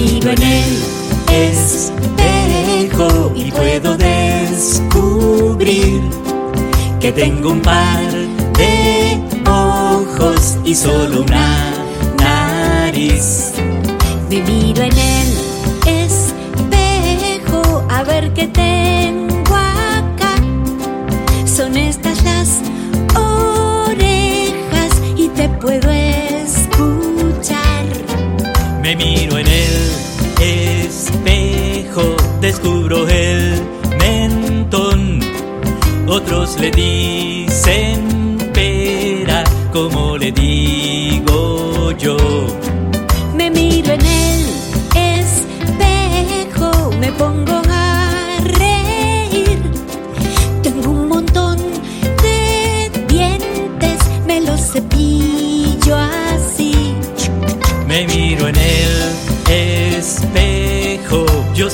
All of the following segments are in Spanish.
miro en el espejo y puedo descubrir que tengo un par de ojos y solo una nariz. Me miro en el espejo a ver qué tengo acá. Son estas espejo, descubro el mentón. Otros le dicen pera, como le digo yo. Me miro en el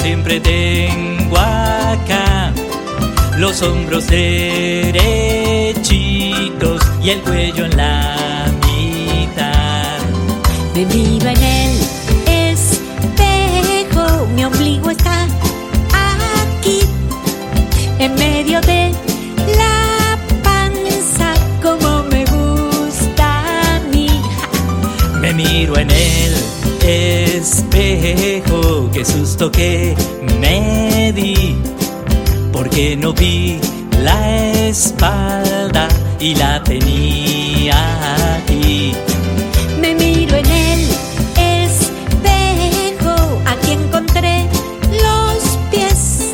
siempre tengo acá los hombros derechitos y el cuello en la mitad. Me miro en el espejo, mi ombligo está aquí, en medio de la panza, como me gusta a mí. Me miro en el espejo, qué susto que me di, porque no vi la espalda y la tenía aquí. Me miro en el espejo, aquí encontré los pies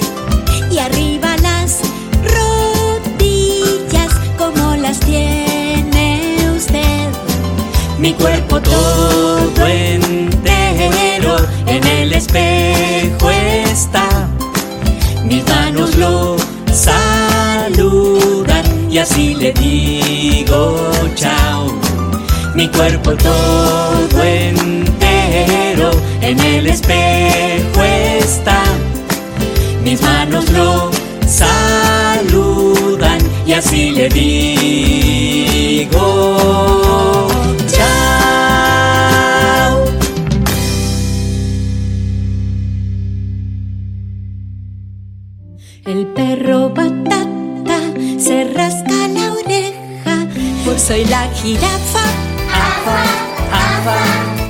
y arriba las rodillas, como las tiene usted. Mi cuerpo todo entero en el espejo está. Mis manos lo saludan y así le digo chao. Mi cuerpo todo entero en el espejo está. Mis manos lo saludan y así le digo El perro batata se rasca la oreja, soy la jirafa. Afa, afa,